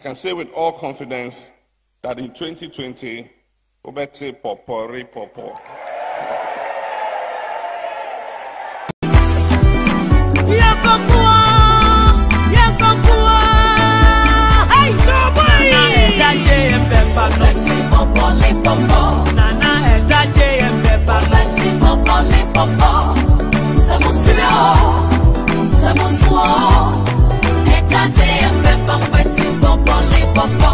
I can say with all confidence that in 2020, Obete Popo, Re Popo. Somos yo, somos vos. bum.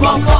光光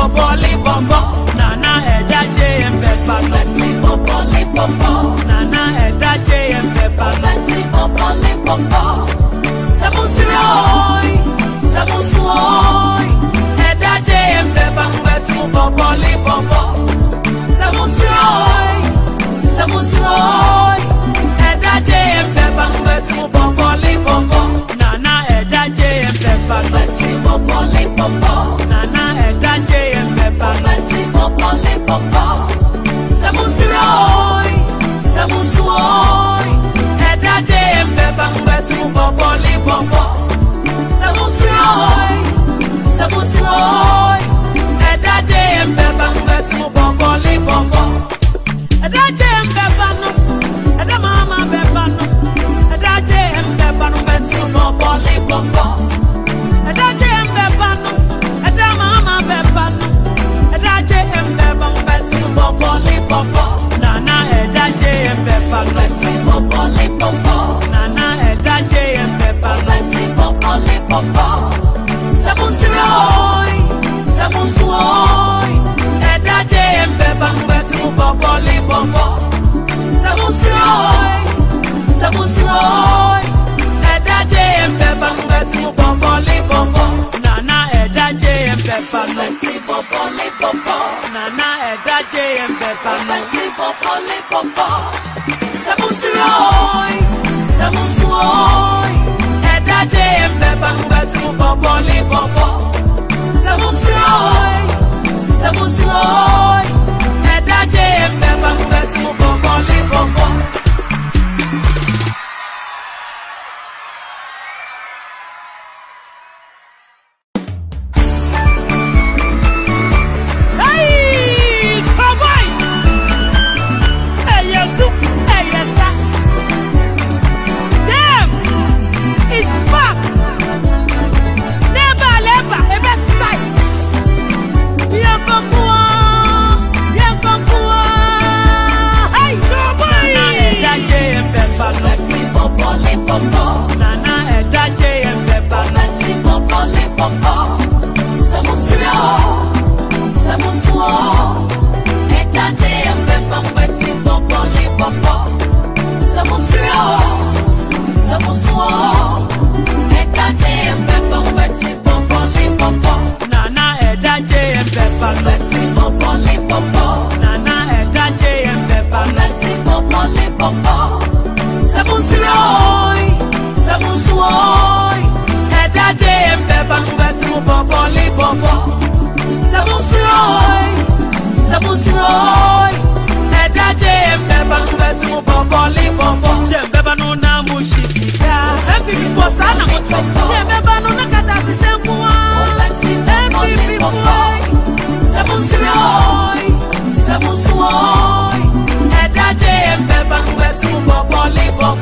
popo lipopo. Nana ẹ̀dá JM pẹ̀pà lọ. Bẹ́tì popo lipopo. Nana ẹ̀dá JM pẹ̀pà lọ. Bẹ́tì popo lipopo. Sẹ́mu sírí ọ̀ọ́yì, sẹ́mu sún ọ̀ọ́yì. Ẹ̀dá JM pẹ̀pà bẹ́tì popo lipopo. Sẹ́mu sírí ọ̀ọ́yì, sẹ́mu sún ọ̀ọ́yì. Ẹ̀dá JM pẹ̀pà bẹ́tì popo lipopo. Nana ẹ̀dá JM pẹ̀pà lọ. Bẹ́tì popo lipopo popole, popo. Samusuoi, samusuoi. Eda je mbe bangwe simu popole, popo. Samusuoi, samusuoi. Eda je mbe bangwe simu popole, popo. Samusuoi, Samusuoi, ẹ̀dá jẹ́ ẹ̀mẹ́ bàǹgbà tí mo bọ̀bọ̀ lé bọ̀bọ̀. Samusuoi, Samusuoi, ẹ̀dá jẹ́ ẹ̀mẹ́ bàǹgbà tí pọ̀pọ̀ sẹ́mu síra oyi sẹ́mu sún oyi ẹ̀dá jẹ́ ẹ̀fẹ̀ bàmúbẹ̀ tí mo bọ̀bọ̀ lé bọ̀bọ̀ sẹ́mu síra oyi sẹ́mu síra oyi ẹ̀dá jẹ́ ẹ̀fẹ̀ bàmúbẹ̀ tí mo bọ̀bọ̀ lé bọ̀bọ̀. jẹ́ ẹ̀fẹ̀ bá nù náà mo ṣe sí i. ẹ̀fì kò sá nà mo. lollipop.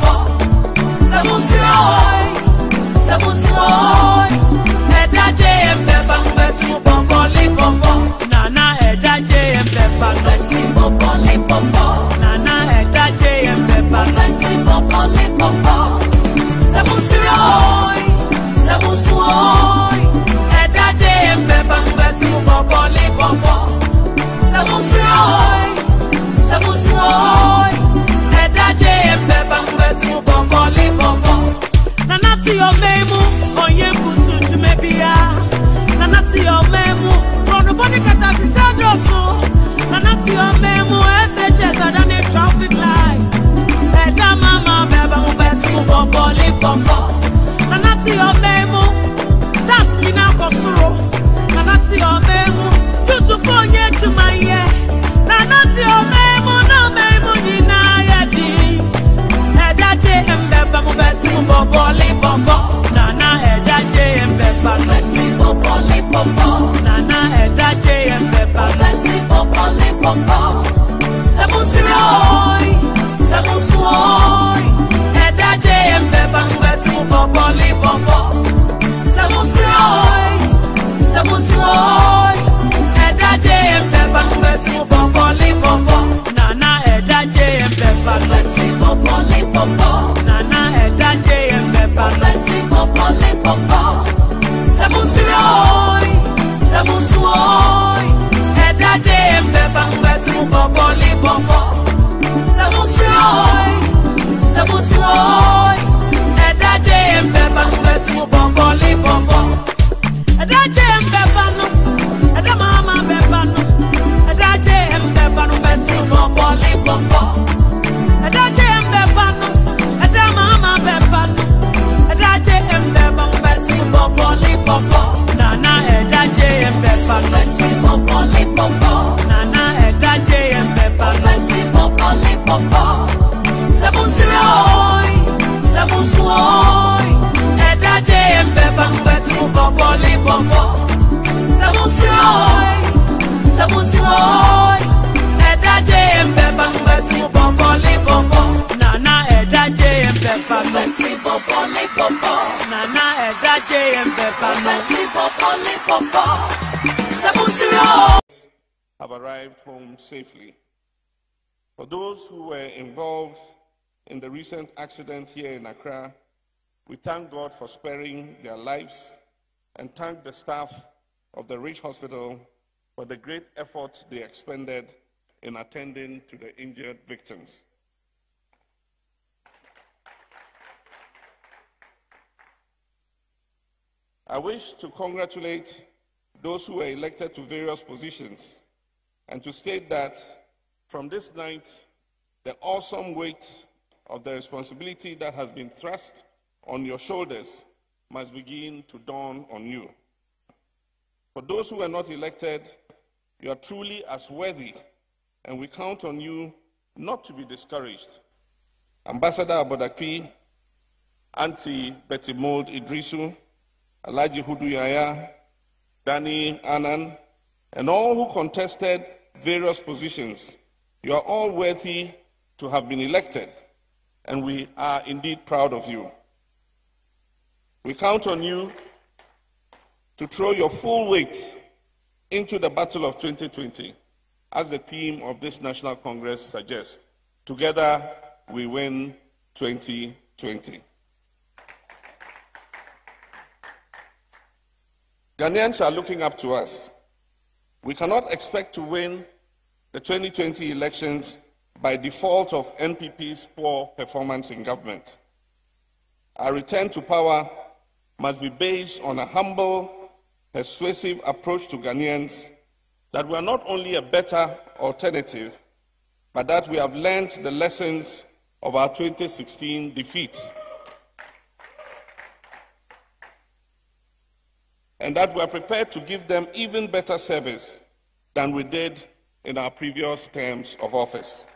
arrived home safely. For those who were involved in the recent accident here in Accra, we thank God for sparing their lives and thank the staff of the Ridge Hospital for the great efforts they expended in attending to the injured victims. I wish to congratulate those who were elected to various positions and to state that from this night, the awesome weight of the responsibility that has been thrust on your shoulders must begin to dawn on you. For those who were not elected, you are truly as worthy, and we count on you not to be discouraged. Ambassador Abodakpi, Auntie Betty Mould Iddrisu, Alhaji Hudu Yaya, Danny Annan, and all who contested various positions, you are all worthy to have been elected, and we are indeed proud of you. We count on you to throw your full weight into the battle of 2020, as the theme of this National Congress suggests. Together, we win 2020. Ghanaians are looking up to us. We cannot expect to win the 2020 elections by default of NPP's poor performance in government. Our return to power must be based on a humble, persuasive approach to Ghanaians that we are not only a better alternative, but that we have learned the lessons of our 2016 defeat. And that we are prepared to give them even better service than we did in our previous terms of office.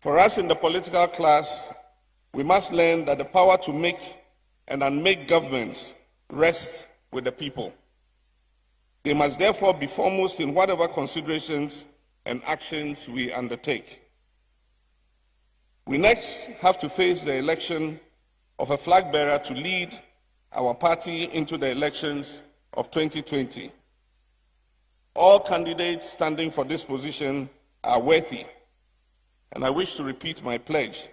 For us in the political class, we must learn that the power to make and unmake governments rests with the people. They must therefore be foremost in whatever considerations and actions we undertake. We next have to face the election of a flag bearer to lead our party into the elections of 2020. All candidates standing for this position are worthy, and I wish to repeat my pledge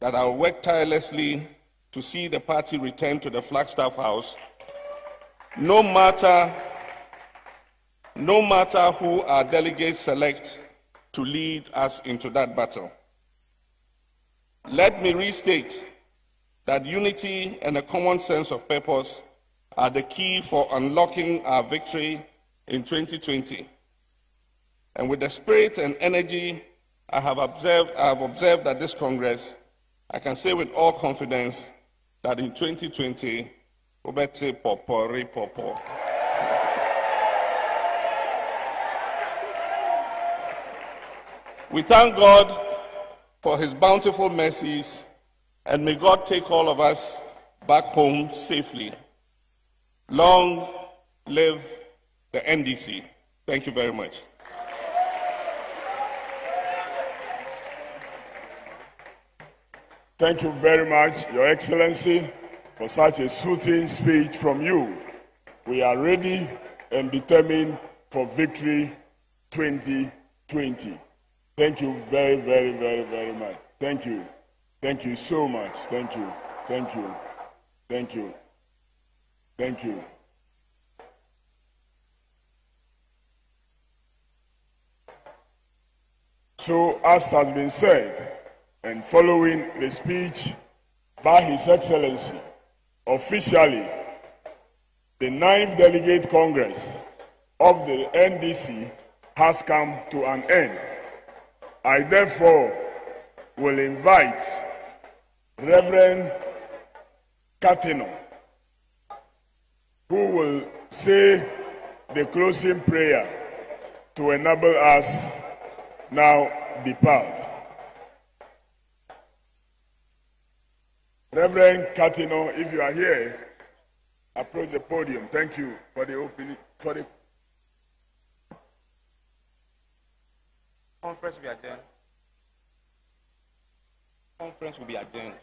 that I will work tirelessly to see the party return to the Flagstaff House, no matter, no matter who our delegates select to lead us into that battle. Let me restate that unity and a common sense of purpose are the key for unlocking our victory in 2020. And with the spirit and energy I have observed, I have observed at this Congress, I can say with all confidence that in 2020, Obete Popo, Re Popo. We thank God for his bountiful mercies, and may God take all of us back home safely. Long live the NDC. Thank you very much. Thank you very much, Your Excellency, for such a soothing speech from you. We are ready and determined for victory 2020. Thank you very, very, very, very much. Thank you. Thank you so much. Thank you. Thank you. Thank you. Thank you. So, as has been said, and following the speech by His Excellency, officially, the ninth Delegate Congress of the NDC has come to an end. I therefore will invite Reverend Katino, who will say the closing prayer to enable us now depart. Reverend Katino, if you are here, approach the podium. Thank you for the opening for the Conference will be adjourned. Conference will be adjourned.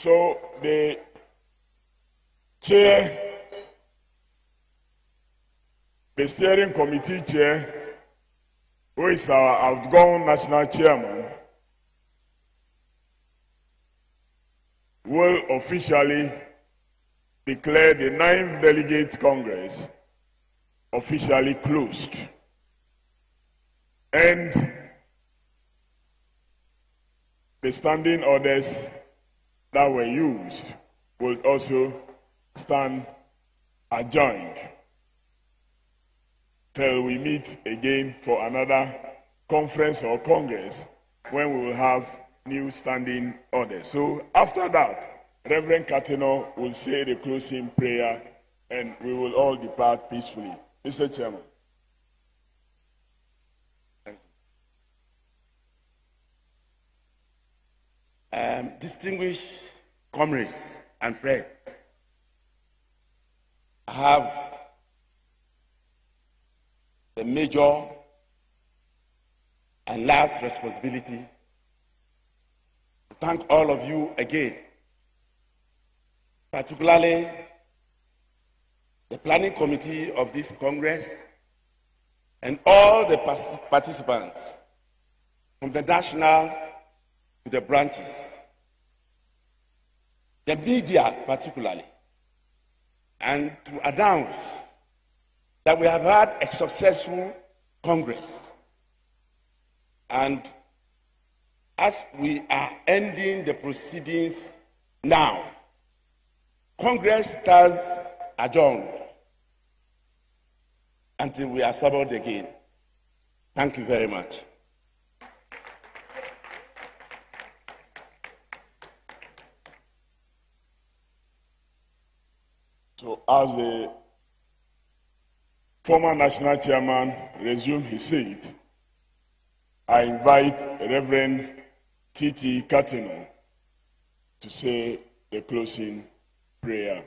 So the chair the steering committee chair, who is our outgoing national chairman, will officially declare the ninth delegate congress officially closed. And the standing orders that were used will also stand adjourned till we meet again for another conference or congress when we will have new standing orders. So after that, Reverend Katino will say the closing prayer and we will all depart peacefully. Mr. Chairman. Um, distinguished comrades and friends, I have the major and last responsibility to thank all of you again, particularly the planning committee of this Congress and all the participants from the national the branches, the media particularly, and to announce that we have had a successful Congress. And as we are ending the proceedings now, Congress stands adjourned until we are assembled again. Thank you very much. So, as the former national chairman resumed his seat, I invite Reverend Titi Katino to say the closing prayer.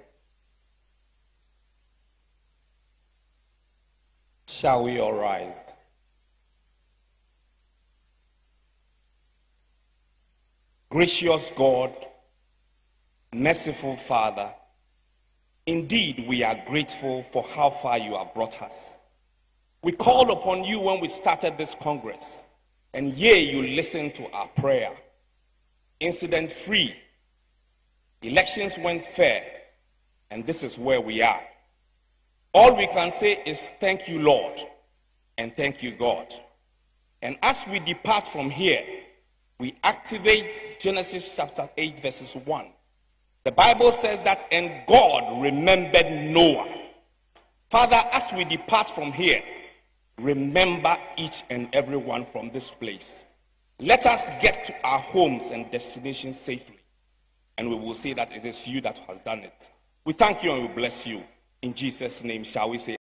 Shall we all rise? Gracious God, merciful Father, Indeed, we are grateful for how far you have brought us. We called upon you when we started this Congress, and yea, you listened to our prayer. Incident free, elections went fair, and this is where we are. All we can say is thank you, Lord, and thank you, God. And as we depart from here, we activate Genesis chapter 8, verses 1 the Bible says that, and God remembered Noah. Father, as we depart from here, remember each and every one from this place. Let us get to our homes and destinations safely. And we will say that it is you that has done it. We thank you and we bless you. In Jesus' name, shall we say,